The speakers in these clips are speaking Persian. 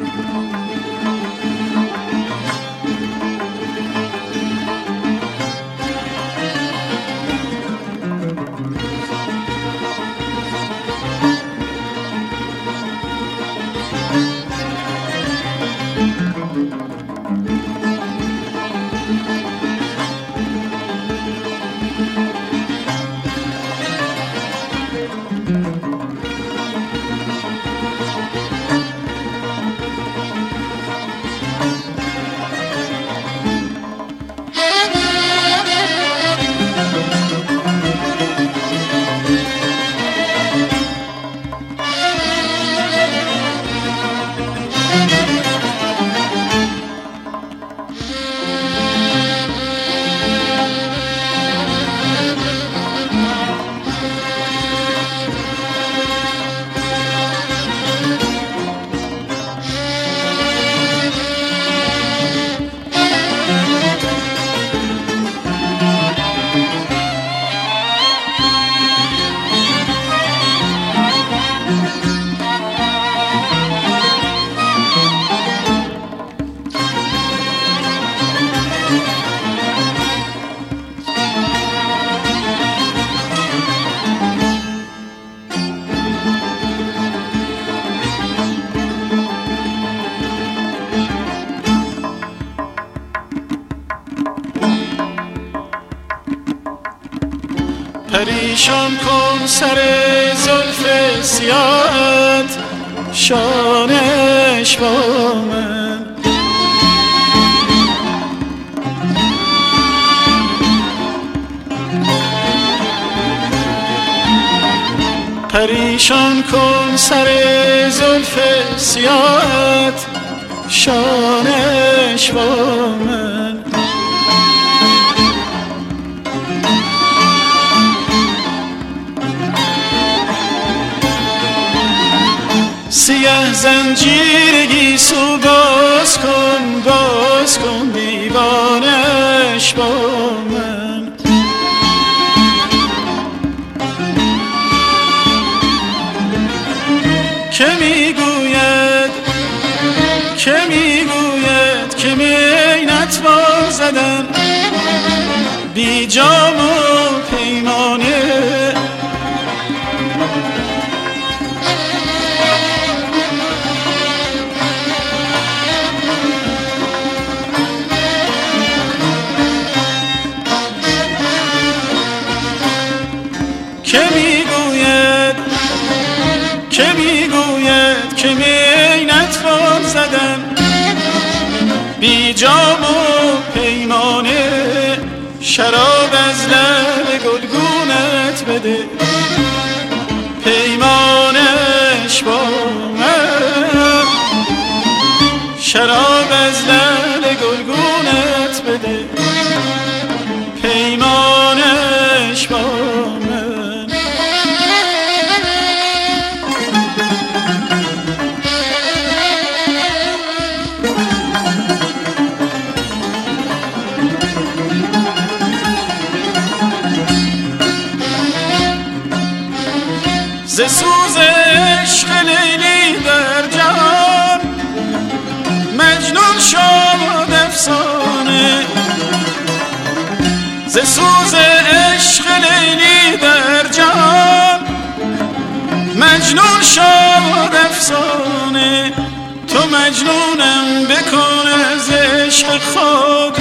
Música پریشان کن سر زلف سیاهت شانش با من. پریشان کن سر زلف سیاهت شانش با من. زنجیر سو باز کن باز کن دیوانش من. که می‌گوید که می‌گوید که می نتوان بی جام که می‌گوید که می نتوان زدن. بی جام و پیمانه شراب از لب گلگونت بده. پیمانش با شراب از لب گلگونت بده. پیمانش با مجنون شد افسانه تو مجنونم بکن از عشق خود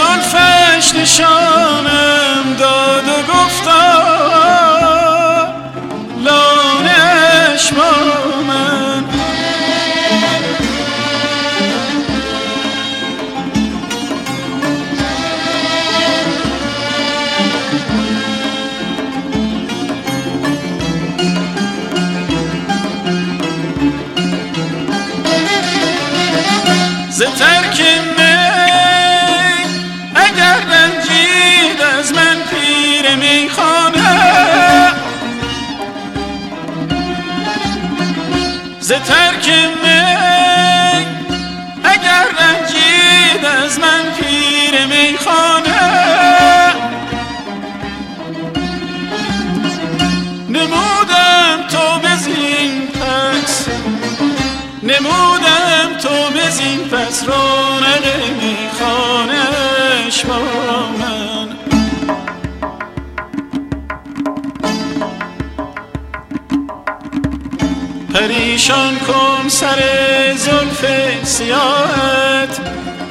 زلفش نشانم داد و گفتا لانش با من. ز ترک ز ترک اگر رنجید از من پیر میخانه. نمودم تو بزین پس نمودم تو بزین پس رونق میخانش با پریشان کن سر زلف سیاحت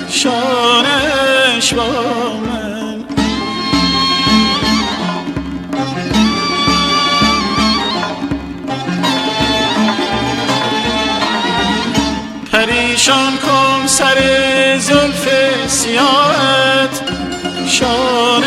شانش با من. پریشان کن سر زلف سیاحت شانش